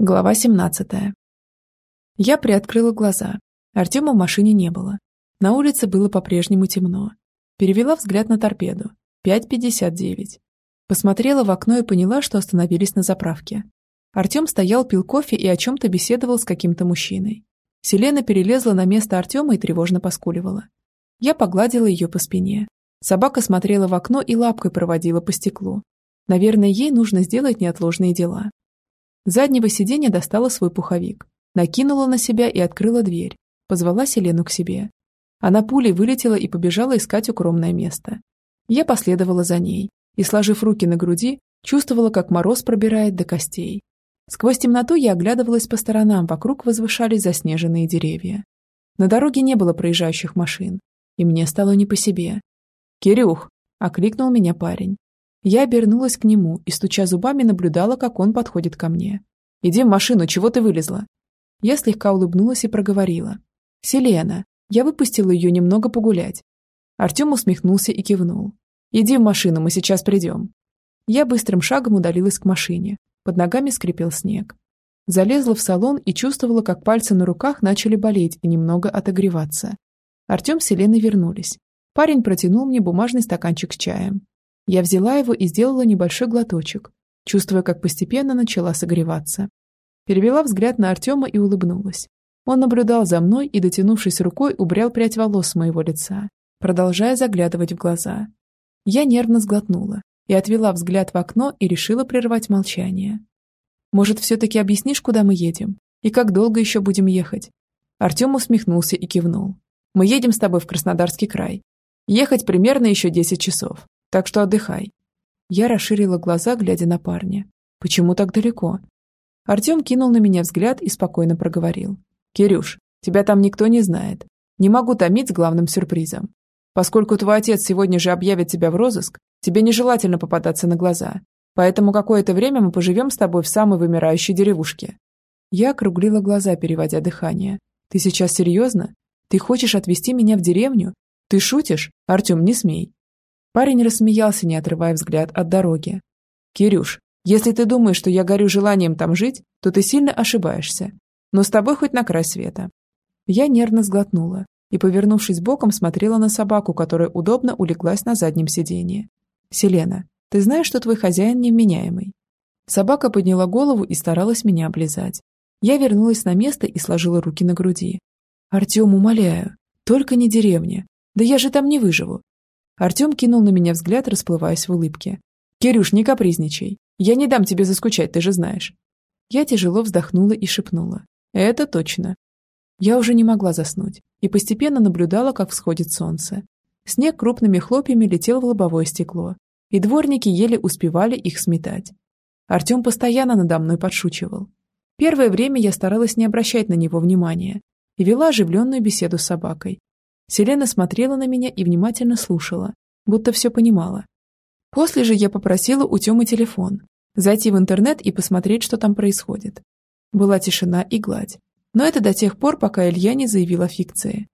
Глава 17. Я приоткрыла глаза. Артема в машине не было. На улице было по-прежнему темно. Перевела взгляд на торпеду. 5.59. Посмотрела в окно и поняла, что остановились на заправке. Артем стоял, пил кофе и о чем-то беседовал с каким-то мужчиной. Селена перелезла на место Артема и тревожно поскуливала. Я погладила ее по спине. Собака смотрела в окно и лапкой проводила по стеклу. Наверное, ей нужно сделать неотложные дела заднего сиденья достала свой пуховик, накинула на себя и открыла дверь. Позвала Селену к себе. Она пулей вылетела и побежала искать укромное место. Я последовала за ней и, сложив руки на груди, чувствовала, как мороз пробирает до костей. Сквозь темноту я оглядывалась по сторонам, вокруг возвышались заснеженные деревья. На дороге не было проезжающих машин, и мне стало не по себе. «Кирюх!» – окликнул меня парень. Я обернулась к нему и, стуча зубами, наблюдала, как он подходит ко мне. «Иди в машину, чего ты вылезла?» Я слегка улыбнулась и проговорила. «Селена, я выпустила ее немного погулять». Артем усмехнулся и кивнул. «Иди в машину, мы сейчас придем». Я быстрым шагом удалилась к машине. Под ногами скрипел снег. Залезла в салон и чувствовала, как пальцы на руках начали болеть и немного отогреваться. Артем с Селеной вернулись. Парень протянул мне бумажный стаканчик с чаем. Я взяла его и сделала небольшой глоточек, чувствуя, как постепенно начала согреваться. Перевела взгляд на Артема и улыбнулась. Он наблюдал за мной и, дотянувшись рукой, убрал прядь волос с моего лица, продолжая заглядывать в глаза. Я нервно сглотнула и отвела взгляд в окно и решила прервать молчание. «Может, все-таки объяснишь, куда мы едем? И как долго еще будем ехать?» Артем усмехнулся и кивнул. «Мы едем с тобой в Краснодарский край. Ехать примерно еще 10 часов. Так что отдыхай». Я расширила глаза, глядя на парня. «Почему так далеко?» Артем кинул на меня взгляд и спокойно проговорил. «Кирюш, тебя там никто не знает. Не могу томить с главным сюрпризом. Поскольку твой отец сегодня же объявит тебя в розыск, тебе нежелательно попадаться на глаза. Поэтому какое-то время мы поживем с тобой в самой вымирающей деревушке». Я округлила глаза, переводя дыхание. «Ты сейчас серьезно? Ты хочешь отвезти меня в деревню? Ты шутишь? Артем, не смей. Парень рассмеялся, не отрывая взгляд от дороги. «Кирюш, если ты думаешь, что я горю желанием там жить, то ты сильно ошибаешься. Но с тобой хоть на край света». Я нервно сглотнула и, повернувшись боком, смотрела на собаку, которая удобно улеглась на заднем сиденье. «Селена, ты знаешь, что твой хозяин невменяемый?» Собака подняла голову и старалась меня облизать. Я вернулась на место и сложила руки на груди. «Артем, умоляю, только не деревня. Да я же там не выживу. Артем кинул на меня взгляд, расплываясь в улыбке. «Кирюш, не капризничай. Я не дам тебе заскучать, ты же знаешь». Я тяжело вздохнула и шепнула. «Это точно». Я уже не могла заснуть и постепенно наблюдала, как всходит солнце. Снег крупными хлопьями летел в лобовое стекло, и дворники еле успевали их сметать. Артем постоянно надо мной подшучивал. Первое время я старалась не обращать на него внимания и вела оживленную беседу с собакой, Селена смотрела на меня и внимательно слушала, будто все понимала. После же я попросила у Тёмы телефон, зайти в интернет и посмотреть, что там происходит. Была тишина и гладь. Но это до тех пор, пока Илья не заявил о фикции.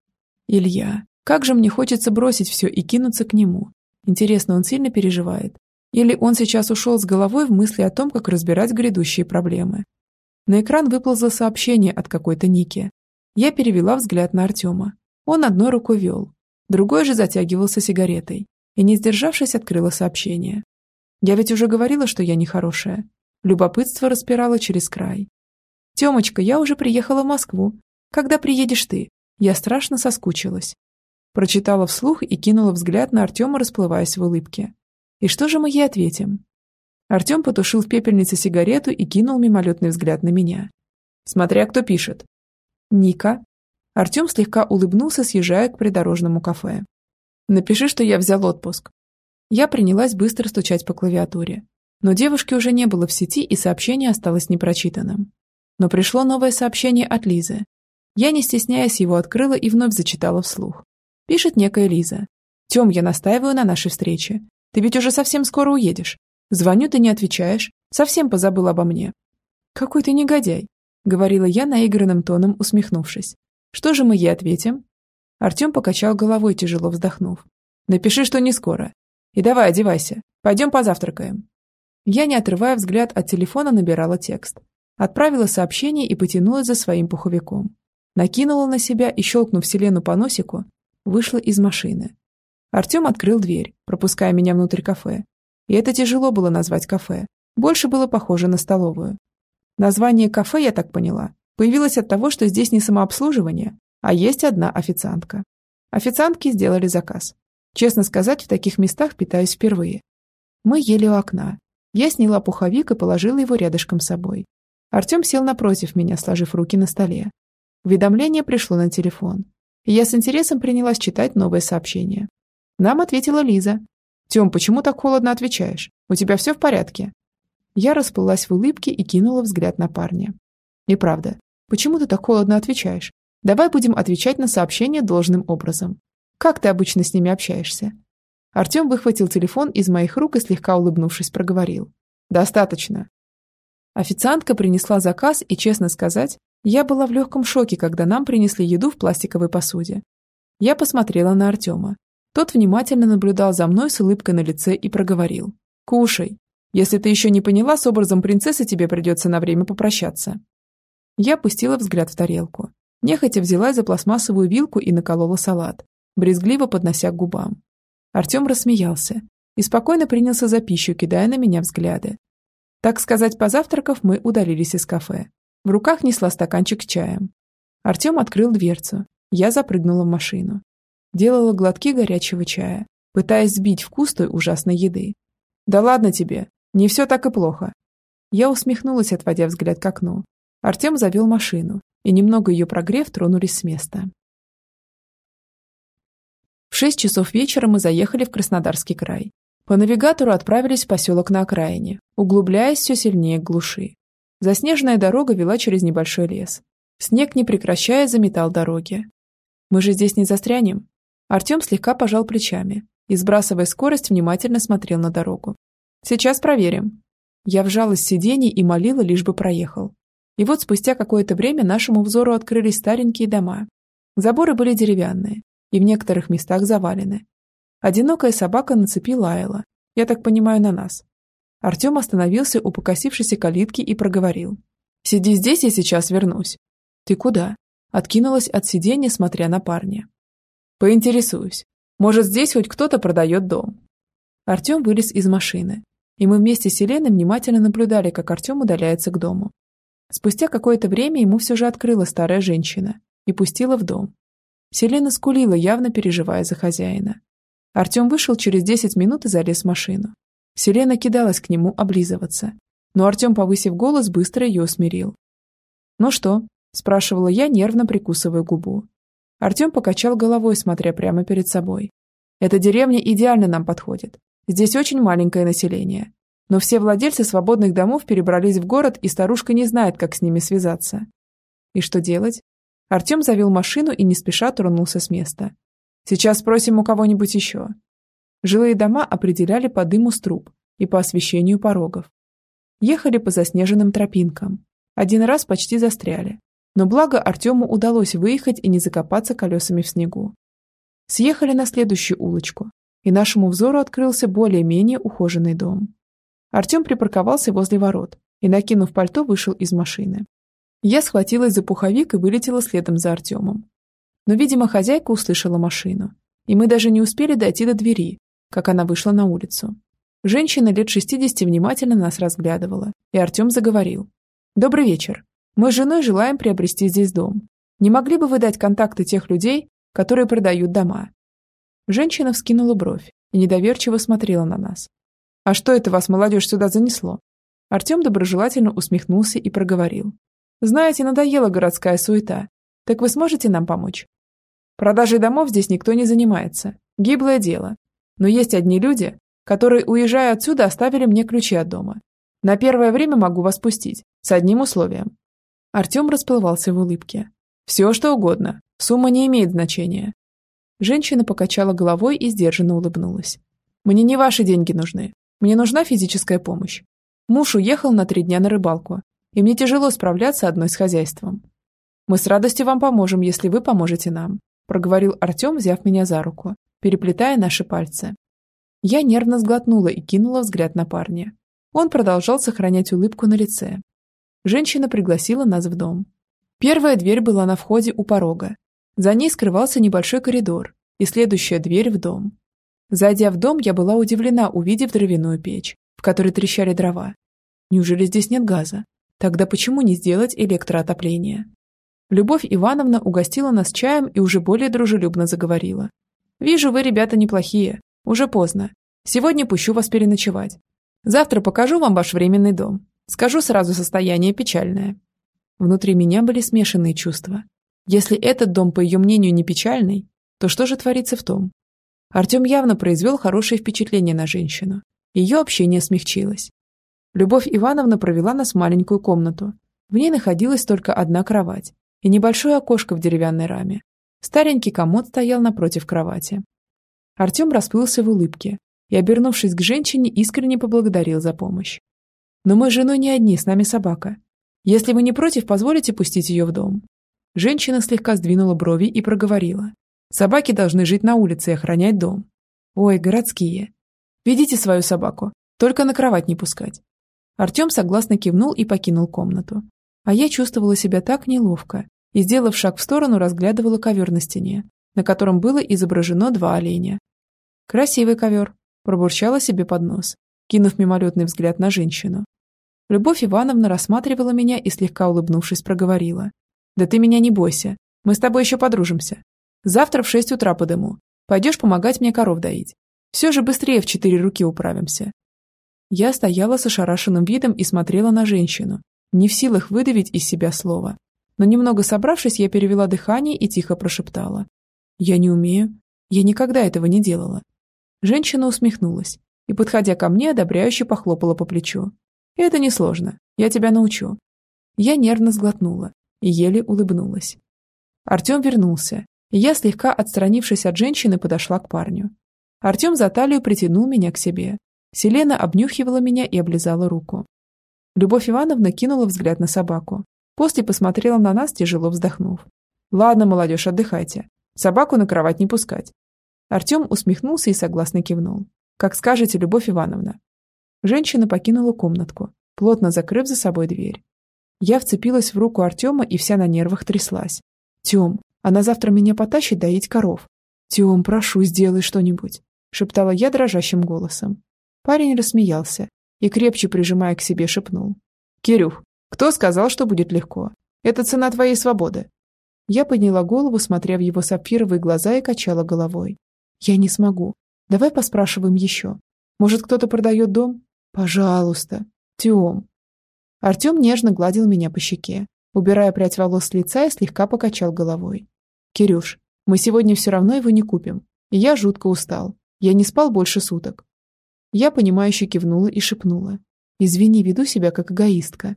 Илья. Как же мне хочется бросить все и кинуться к нему. Интересно, он сильно переживает? Или он сейчас ушел с головой в мысли о том, как разбирать грядущие проблемы? На экран выползло сообщение от какой-то Ники. Я перевела взгляд на Артема. Он одной рукой вел, другой же затягивался сигаретой и, не сдержавшись, открыла сообщение. «Я ведь уже говорила, что я нехорошая». Любопытство распирало через край. «Темочка, я уже приехала в Москву. Когда приедешь ты? Я страшно соскучилась». Прочитала вслух и кинула взгляд на Артема, расплываясь в улыбке. «И что же мы ей ответим?» Артем потушил в пепельнице сигарету и кинул мимолетный взгляд на меня. «Смотря кто пишет». «Ника», Артем слегка улыбнулся, съезжая к придорожному кафе. «Напиши, что я взял отпуск». Я принялась быстро стучать по клавиатуре. Но девушки уже не было в сети, и сообщение осталось непрочитанным. Но пришло новое сообщение от Лизы. Я, не стесняясь, его открыла и вновь зачитала вслух. Пишет некая Лиза. «Тем, я настаиваю на нашей встрече. Ты ведь уже совсем скоро уедешь. Звоню, ты не отвечаешь. Совсем позабыл обо мне». «Какой ты негодяй», — говорила я наигранным тоном, усмехнувшись. Что же мы ей ответим? Артем покачал головой, тяжело вздохнув. Напиши, что не скоро. И давай, одевайся. Пойдем позавтракаем. Я, не отрывая взгляд от телефона, набирала текст. Отправила сообщение и потянулась за своим пуховиком. Накинула на себя и, щелкнув Селену по носику, вышла из машины. Артем открыл дверь, пропуская меня внутрь кафе. И это тяжело было назвать кафе. Больше было похоже на столовую. Название кафе, я так поняла, появилось от того, что здесь не самообслуживание, а есть одна официантка. Официантки сделали заказ. Честно сказать, в таких местах питаюсь впервые. Мы ели у окна. Я сняла пуховик и положила его рядышком с собой. Артем сел напротив меня, сложив руки на столе. Уведомление пришло на телефон. Я с интересом принялась читать новое сообщение. Нам ответила Лиза. «Тем, почему так холодно отвечаешь? У тебя все в порядке?» Я расплылась в улыбке и кинула взгляд на парня. И правда, почему ты так холодно отвечаешь? Давай будем отвечать на сообщения должным образом. Как ты обычно с ними общаешься? Артем выхватил телефон из моих рук и слегка улыбнувшись проговорил. Достаточно. Официантка принесла заказ, и, честно сказать, я была в легком шоке, когда нам принесли еду в пластиковой посуде. Я посмотрела на Артема. Тот внимательно наблюдал за мной с улыбкой на лице и проговорил. «Кушай. Если ты еще не поняла, с образом принцессы тебе придется на время попрощаться». Я опустила взгляд в тарелку. Нехотя взяла за пластмассовую вилку и наколола салат, брезгливо поднося к губам. Артем рассмеялся и спокойно принялся за пищу, кидая на меня взгляды. Так сказать, позавтракав, мы удалились из кафе. В руках несла стаканчик с чаем. Артем открыл дверцу. Я запрыгнула в машину. Делала глотки горячего чая, пытаясь сбить вкус той ужасной еды. «Да ладно тебе, не все так и плохо. Я усмехнулась, отводя взгляд к окну. Артем завел машину, и немного ее прогрев, тронулись с места. В шесть часов вечера мы заехали в Краснодарский край. По навигатору отправились в поселок на окраине, углубляясь все сильнее к глуши. Заснеженная дорога вела через небольшой лес. Снег, не прекращая, заметал дороги. «Мы же здесь не застрянем?» Артем слегка пожал плечами и, сбрасывая скорость, внимательно смотрел на дорогу. Сейчас проверим. Я вжалась в сиденье и молила, лишь бы проехал. И вот спустя какое-то время нашему взору открылись старенькие дома. Заборы были деревянные и в некоторых местах завалены. Одинокая собака на цепи лаяла, я так понимаю, на нас. Артем остановился у покосившейся калитки и проговорил. «Сиди здесь, я сейчас вернусь». «Ты куда?» Откинулась от сиденья, смотря на парня. «Поинтересуюсь. Может, здесь хоть кто-то продает дом?» Артем вылез из машины и мы вместе с Еленой внимательно наблюдали, как Артем удаляется к дому. Спустя какое-то время ему все же открыла старая женщина и пустила в дом. Селена скулила, явно переживая за хозяина. Артем вышел через 10 минут и залез в машину. Селена кидалась к нему облизываться, но Артем, повысив голос, быстро ее усмирил. «Ну что?» – спрашивала я, нервно прикусывая губу. Артем покачал головой, смотря прямо перед собой. «Эта деревня идеально нам подходит. Здесь очень маленькое население. Но все владельцы свободных домов перебрались в город, и старушка не знает, как с ними связаться. И что делать? Артем завел машину и не спеша тронулся с места. Сейчас спросим у кого-нибудь еще. Жилые дома определяли по дыму с труб и по освещению порогов. Ехали по заснеженным тропинкам. Один раз почти застряли. Но благо Артему удалось выехать и не закопаться колесами в снегу. Съехали на следующую улочку, и нашему взору открылся более-менее ухоженный дом. Артем припарковался возле ворот и, накинув пальто, вышел из машины. Я схватилась за пуховик и вылетела следом за Артемом. Но, видимо, хозяйка услышала машину, и мы даже не успели дойти до двери, как она вышла на улицу. Женщина лет 60 внимательно нас разглядывала, и Артем заговорил. «Добрый вечер. Мы с женой желаем приобрести здесь дом. Не могли бы вы дать контакты тех людей, которые продают дома? Женщина вскинула бровь и недоверчиво смотрела на нас. «А что это вас, молодежь, сюда занесло?» Артем доброжелательно усмехнулся и проговорил. «Знаете, надоела городская суета. Так вы сможете нам помочь?» «Продажей домов здесь никто не занимается. Гиблое дело. Но есть одни люди, которые, уезжая отсюда, оставили мне ключи от дома. На первое время могу вас пустить, с одним условием». Артем расплывался в улыбке. «Все, что угодно. Сумма не имеет значения. Женщина покачала головой и сдержанно улыбнулась. «Мне не ваши деньги нужны. Мне нужна физическая помощь. Муж уехал на три дня на рыбалку, и мне тяжело справляться одной с хозяйством. Мы с радостью вам поможем, если вы поможете нам», проговорил Артем, взяв меня за руку, переплетая наши пальцы. Я нервно сглотнула и кинула взгляд на парня. Он продолжал сохранять улыбку на лице. Женщина пригласила нас в дом. Первая дверь была на входе у порога. За ней скрывался небольшой коридор и следующая дверь в дом. Зайдя в дом, я была удивлена, увидев дровяную печь, в которой трещали дрова. Неужели здесь нет газа? Тогда почему не сделать электроотопление? Любовь Ивановна угостила нас чаем и уже более дружелюбно заговорила. «Вижу, вы, ребята, неплохие. Уже поздно. Сегодня пущу вас переночевать. Завтра покажу вам ваш временный дом. Скажу сразу состояние печальное». Внутри меня были смешанные чувства. Если этот дом, по ее мнению, не печальный, то что же творится в том? Артем явно произвел хорошее впечатление на женщину. Ее общение смягчилось. Любовь Ивановна провела нас в маленькую комнату. В ней находилась только одна кровать и небольшое окошко в деревянной раме. Старенький комод стоял напротив кровати. Артем расплылся в улыбке и, обернувшись к женщине, искренне поблагодарил за помощь. «Но мы с женой не одни, с нами собака. Если вы не против, позволите пустить ее в дом?» Женщина слегка сдвинула брови и проговорила. «Собаки должны жить на улице и охранять дом». «Ой, городские. Ведите свою собаку, только на кровать не пускать». Артем согласно кивнул и покинул комнату. А я чувствовала себя так неловко, и, сделав шаг в сторону, разглядывала ковер на стене, на котором было изображено два оленя. «Красивый ковер», – пробурчала себе под нос, кинув мимолетный взгляд на женщину. Любовь Ивановна рассматривала меня и, слегка улыбнувшись, проговорила. «Да ты меня не бойся, мы с тобой еще подружимся. Завтра в шесть утра подыму. Пойдешь помогать мне коров доить. Все же быстрее в четыре руки управимся». Я стояла с ошарашенным видом и смотрела на женщину, не в силах выдавить из себя слово. Но немного собравшись, я перевела дыхание и тихо прошептала. «Я не умею. Я никогда этого не делала». Женщина усмехнулась и, подходя ко мне, одобряюще похлопала по плечу. «Это несложно. Я тебя научу». Я нервно сглотнула и еле улыбнулась. Артем вернулся, я, слегка отстранившись от женщины, подошла к парню. Артем за талию притянул меня к себе. Селена обнюхивала меня и облизала руку. Любовь Ивановна кинула взгляд на собаку, После посмотрела на нас, тяжело вздохнув. «Ладно, молодежь, отдыхайте. Собаку на кровать не пускать». Артем усмехнулся и согласно кивнул. «Как скажете, Любовь Ивановна». Женщина покинула комнатку, плотно закрыв за собой дверь. Я вцепилась в руку Артема и вся на нервах тряслась. «Тем, она завтра меня потащит доить коров. Тем, прошу, сделай что-нибудь», — шептала я дрожащим голосом. Парень рассмеялся и, крепче прижимая к себе, шепнул. «Кирюх, кто сказал, что будет легко? Это цена твоей свободы. Я подняла голову, смотря в его сапфировые глаза и качала головой. Я не смогу. Давай поспрашиваем еще. Может, кто-то продает дом? Пожалуйста. Тем. Артем нежно гладил меня по щеке, убирая прядь волос с лица и слегка покачал головой. Кирюш, мы сегодня все равно его не купим. Я жутко устал. Я не спал больше суток. Я, понимающе кивнула и шепнула. Извини, веду себя как эгоистка.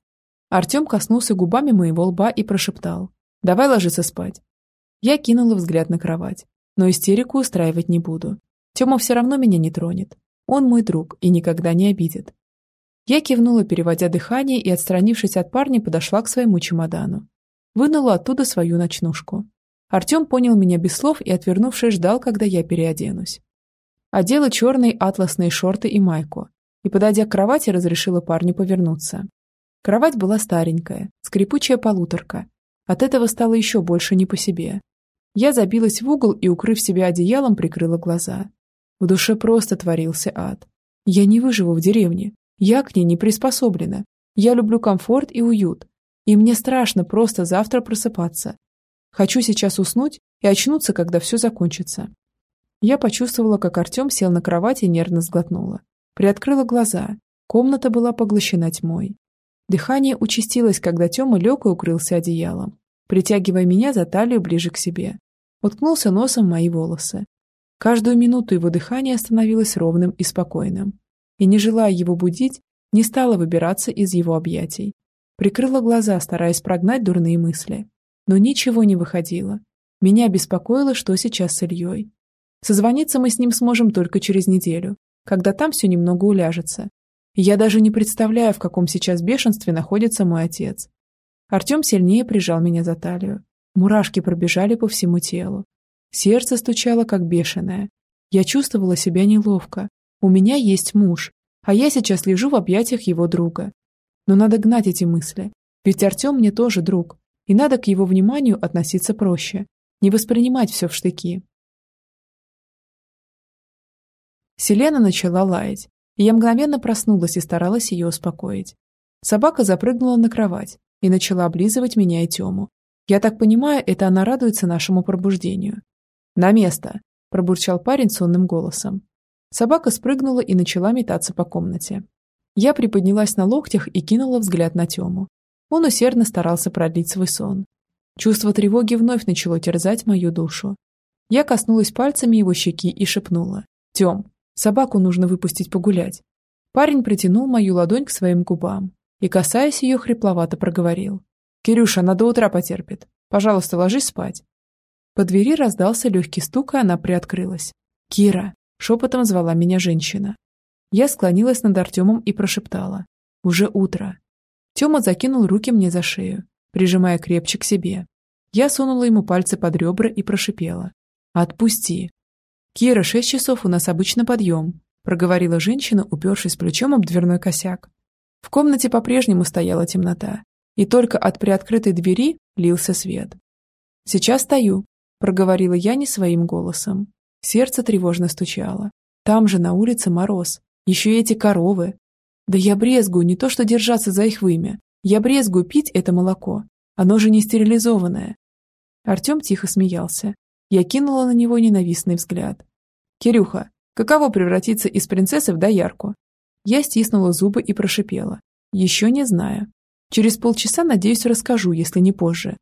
Артем коснулся губами моего лба и прошептал. «Давай ложиться спать». Я кинула взгляд на кровать, но истерику устраивать не буду. Тёма все равно меня не тронет. Он мой друг и никогда не обидит. Я кивнула, переводя дыхание, и, отстранившись от парня, подошла к своему чемодану. Вынула оттуда свою ночнушку. Артем понял меня без слов и, отвернувшись, ждал, когда я переоденусь. Одела черные атласные шорты и майку, и, подойдя к кровати, разрешила парню повернуться. Кровать была старенькая, скрипучая полуторка. От этого стало еще больше не по себе. Я забилась в угол и, укрыв себя одеялом, прикрыла глаза. В душе просто творился ад. Я не выживу в деревне. Я к ней не приспособлена. Я люблю комфорт и уют. И мне страшно просто завтра просыпаться. Хочу сейчас уснуть и очнуться, когда все закончится. Я почувствовала, как Артем сел на кровать и нервно сглотнула. Приоткрыла глаза. Комната была поглощена тьмой. Дыхание участилось, когда Тёма лег и укрылся одеялом, притягивая меня за талию ближе к себе. Уткнулся носом в мои волосы. Каждую минуту его дыхание становилось ровным и спокойным. И, не желая его будить, не стала выбираться из его объятий. Прикрыла глаза, стараясь прогнать дурные мысли. Но ничего не выходило. Меня беспокоило, что сейчас с Ильей. Созвониться мы с ним сможем только через неделю, когда там все немного уляжется, я даже не представляю, в каком сейчас бешенстве находится мой отец. Артем сильнее прижал меня за талию. Мурашки пробежали по всему телу. Сердце стучало, как бешеное. Я чувствовала себя неловко. У меня есть муж, а я сейчас лежу в объятиях его друга. Но надо гнать эти мысли, Ведь Артем мне тоже друг, и надо к его вниманию относиться проще, не воспринимать все в штыки. Селена начала лаять, и я мгновенно проснулась и старалась ее успокоить. Собака запрыгнула на кровать и начала облизывать меня и Тему. Я так понимаю, это она радуется нашему пробуждению. «На место!» – пробурчал парень сонным голосом. Собака спрыгнула и начала метаться по комнате. Я приподнялась на локтях и кинула взгляд на Тему. Он усердно старался продлить свой сон. Чувство тревоги вновь начало терзать мою душу. Я коснулась пальцами его щеки и шепнула. «Тем, собаку нужно выпустить погулять». Парень притянул мою ладонь к своим губам и, касаясь ее, хрипловато проговорил. «Кирюша, она до утра потерпит. Пожалуйста, ложись спать». По двери раздался легкий стук, и она приоткрылась. «Кира!» – шепотом звала меня женщина. Я склонилась над Артемом и прошептала. «Уже утро. Тёма закинул руки мне за шею, прижимая крепче к себе. Я сунула ему пальцы под ребра и прошипела. «Отпусти!» «Кира, шесть часов у нас обычно подъем», проговорила женщина, упершись плечом об дверной косяк. В комнате по-прежнему стояла темнота, и только от приоткрытой двери лился свет. «Сейчас стою», — проговорила я не своим голосом. Сердце тревожно стучало. Там же на улице мороз. Еще эти коровы. Да я брезгую не то что держаться за их вымя. Я брезгую пить это молоко. Оно же не стерилизованное. Артем тихо смеялся. Я кинула на него ненавистный взгляд. «Кирюха, каково превратиться из принцессы в доярку?» Я стиснула зубы и прошипела. «Еще не знаю. Через полчаса, надеюсь, расскажу, если не позже».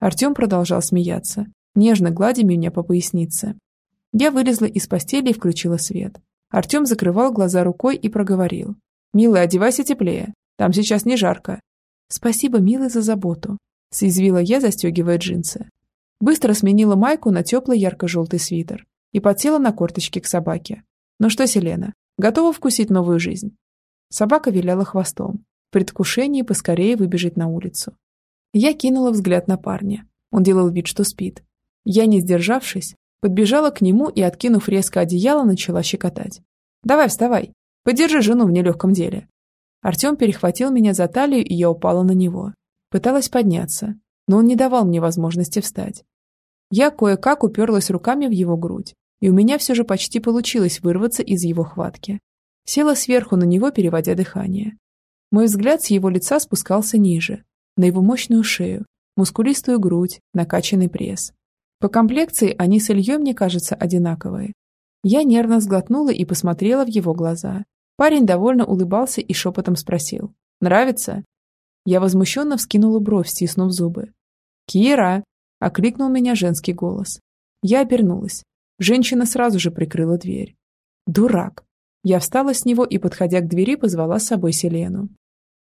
Артем продолжал смеяться, нежно гладя меня по пояснице. Я вылезла из постели и включила свет. Артем закрывал глаза рукой и проговорил. «Милый, одевайся теплее. Там сейчас не жарко». «Спасибо, милый, за заботу», – съязвила я, застегивая джинсы. Быстро сменила майку на теплый ярко-желтый свитер и подсела на корточки к собаке. «Ну что, Селена, готова вкусить новую жизнь?» Собака виляла хвостом, в предвкушении поскорее выбежать на улицу. Я кинула взгляд на парня. Он делал вид, что спит. Я, не сдержавшись, подбежала к нему и, откинув резко одеяло, начала щекотать. «Давай, вставай, Подержи жену в нелегком деле». Артем перехватил меня за талию, и я упала на него. Пыталась подняться, но он не давал мне возможности встать. Я кое-как уперлась руками в его грудь, и у меня все же почти получилось вырваться из его хватки. Села сверху на него, переводя дыхание. Мой взгляд с его лица спускался ниже, на его мощную шею, мускулистую грудь, накачанный пресс. По комплекции они с Ильей, мне кажется, одинаковые. Я нервно сглотнула и посмотрела в его глаза. Парень довольно улыбался и шепотом спросил. «Нравится?» Я возмущенно вскинула бровь, стиснув зубы. «Кира!» – окликнул меня женский голос. Я обернулась. Женщина сразу же прикрыла дверь. «Дурак!» Я встала с него и, подходя к двери, позвала с собой Селену.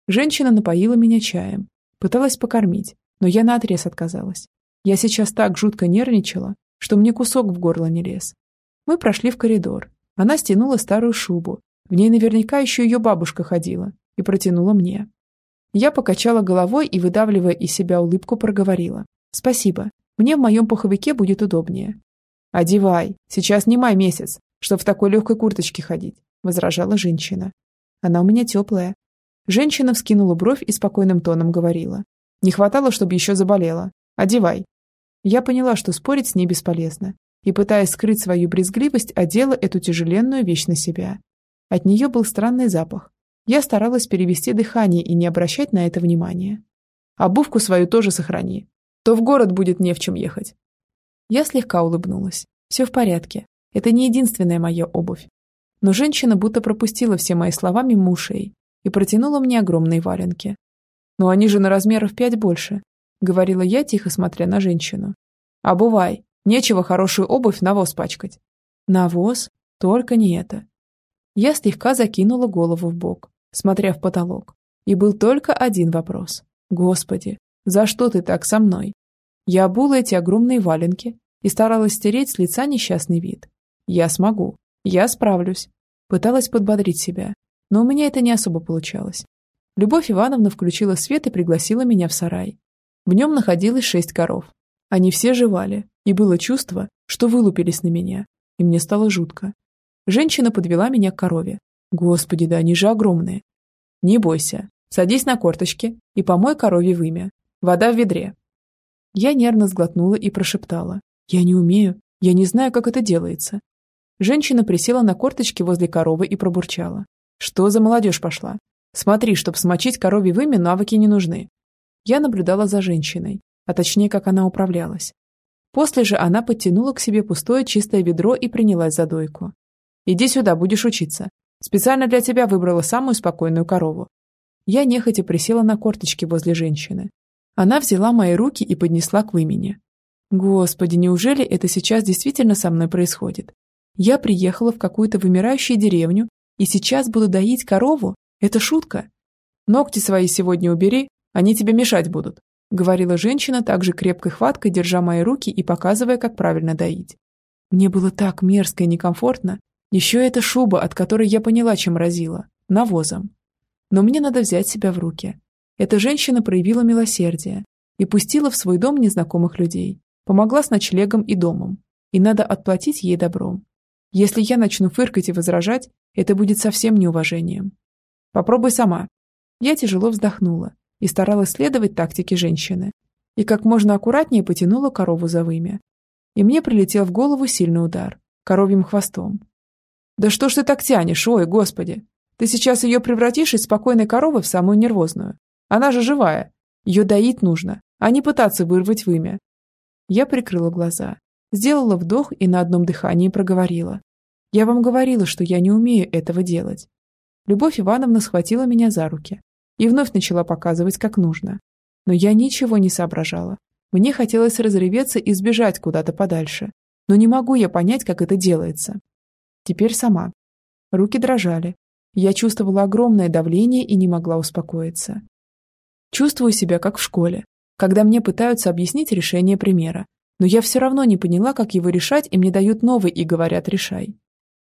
Женщина напоила меня чаем. Пыталась покормить, но я наотрез отказалась. Я сейчас так жутко нервничала, что мне кусок в горло не лез. Мы прошли в коридор. Она стянула старую шубу. В ней наверняка еще ее бабушка ходила. И протянула мне. Я покачала головой и, выдавливая из себя улыбку, проговорила. «Спасибо. Мне в моем пуховике будет удобнее». «Одевай. Сейчас не май месяц, чтобы в такой легкой курточке ходить», – возражала женщина. «Она у меня теплая». Женщина вскинула бровь и спокойным тоном говорила. «Не хватало, чтобы еще заболела. Одевай». Я поняла, что спорить с ней бесполезно, и, пытаясь скрыть свою брезгливость, одела эту тяжеленную вещь на себя. От нее был странный запах. Я старалась перевести дыхание и не обращать на это внимания. «Обувку свою тоже сохрани. То в город будет не в чем ехать». Я слегка улыбнулась. «Все в порядке. Это не единственная моя обувь». Но женщина будто пропустила все мои слова мимо ушей и протянула мне огромные валенки. «Но они же на размеров пять больше», — говорила я, тихо смотря на женщину. «Обувай, Нечего хорошую обувь навоз пачкать. Навоз? Только не это. Я слегка закинула голову в бок, смотря в потолок. И был только один вопрос. Господи, за что ты так со мной? Я обула эти огромные валенки и старалась стереть с лица несчастный вид. Я смогу. Я справлюсь. Пыталась подбодрить себя, но у меня это не особо получалось. Любовь Ивановна включила свет и пригласила меня в сарай. В нем находилось шесть коров. Они все жевали, и было чувство, что вылупились на меня, и мне стало жутко. Женщина подвела меня к корове. Господи, да они же огромные. Не бойся, Садись на корточки и помой коровье вымя. Вода в ведре». Я нервно сглотнула и прошептала. «Я не умею. Я не знаю, как это делается». Женщина присела на корточки возле коровы и пробурчала. «Что за молодежь пошла? Смотри, чтоб смочить коровье вымя, навыки не нужны». Я наблюдала за женщиной, а точнее, как она управлялась. После же она подтянула к себе пустое чистое ведро и принялась за дойку. «Иди сюда, будешь учиться. Специально для тебя выбрала самую спокойную корову». Я нехотя присела на корточки возле женщины. Она взяла мои руки и поднесла к вымени. Господи, неужели это сейчас действительно со мной происходит? Я приехала в какую-то вымирающую деревню и сейчас буду доить корову? Это шутка? Ногти свои сегодня убери, они тебе мешать будут говорила женщина также крепкой хваткой, держа мои руки и показывая, как правильно доить. Мне было так мерзко и некомфортно. Еще эта шуба, от которой я поняла, чем разила. Навозом. Но мне надо взять себя в руки. Эта женщина проявила милосердие и пустила в свой дом незнакомых людей. Помогла с ночлегом и домом. И надо отплатить ей добром. Если я начну фыркать и возражать, это будет совсем неуважением. Попробуй сама. Я тяжело вздохнула и старалась следовать тактике женщины. И как можно аккуратнее потянула корову за вымя. И мне прилетел в голову сильный удар, коровьим хвостом. «Да что ж ты так тянешь, ой, господи! Ты сейчас ее превратишь из спокойной коровы в самую нервозную. Она же живая. Ее доить нужно, а не пытаться вырвать вымя». Я прикрыла глаза, сделала вдох и на одном дыхании проговорила. «Я вам говорила, что я не умею этого делать». Любовь Ивановна схватила меня за руки, и вновь начала показывать, как нужно. Но я ничего не соображала. Мне хотелось разреветься и сбежать куда-то подальше. Но не могу я понять, как это делается. Теперь сама. Руки дрожали. Я чувствовала огромное давление и не могла успокоиться. Чувствую себя как в школе, когда мне пытаются объяснить решение примера, но я все равно не поняла, как его решать, и мне дают новый и говорят «решай».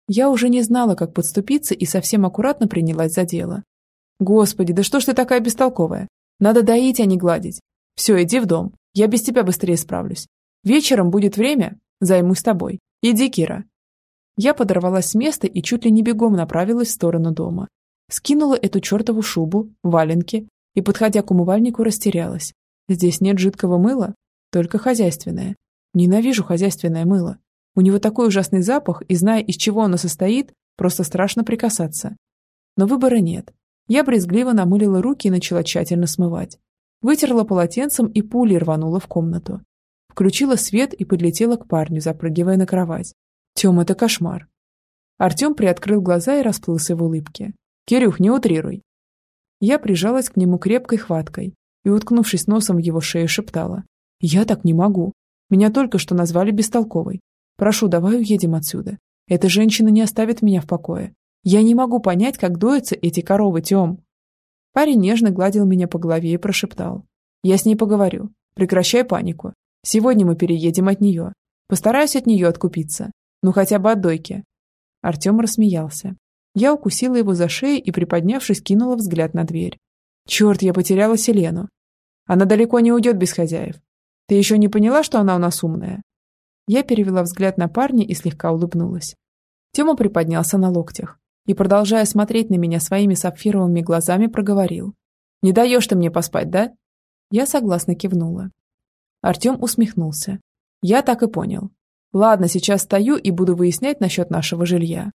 Я уже не знала, как подступиться, и совсем аккуратно принялась за дело. Господи, да что ж ты такая бестолковая? Надо доить, а не гладить. Все, иди в дом. Я без тебя быстрее справлюсь. Вечером будет время, займусь тобой. Иди, Кира. Я подорвалась с места и чуть ли не бегом направилась в сторону дома. Скинула эту чертову шубу, валенки и, подходя к умывальнику, растерялась. Здесь нет жидкого мыла, только хозяйственное. Ненавижу хозяйственное мыло. У него такой ужасный запах, и зная, из чего оно состоит, просто страшно прикасаться. Но выбора нет. Я брезгливо намылила руки и начала тщательно смывать. Вытерла полотенцем и пулей рванула в комнату. Включила свет и подлетела к парню, запрыгивая на кровать. Тем, это кошмар. Артем приоткрыл глаза и расплылся в улыбке. «Кирюх, не утрируй!» Я прижалась к нему крепкой хваткой и, уткнувшись носом в его шею, шептала. «Я так не могу. Меня только что назвали бестолковой. Прошу, давай уедем отсюда. Эта женщина не оставит меня в покое. Я не могу понять, как доятся эти коровы, Тём. Парень нежно гладил меня по голове и прошептал. Я с ней поговорю. Прекращай панику. Сегодня мы переедем от нее. Постараюсь от нее откупиться. Ну хотя бы от дойки. Артем рассмеялся. Я укусила его за шею и, приподнявшись, кинула взгляд на дверь. Черт, я потеряла Селену. Она далеко не уйдет без хозяев. Ты еще не поняла, что она у нас умная? Я перевела взгляд на парня и слегка улыбнулась. Тёма приподнялся на локтях и, продолжая смотреть на меня своими сапфировыми глазами, проговорил. «Не даешь ты мне поспать, да?» Я согласно кивнула. Артем усмехнулся. «Я так и понял. Ладно, сейчас стою и буду выяснять насчет нашего жилья.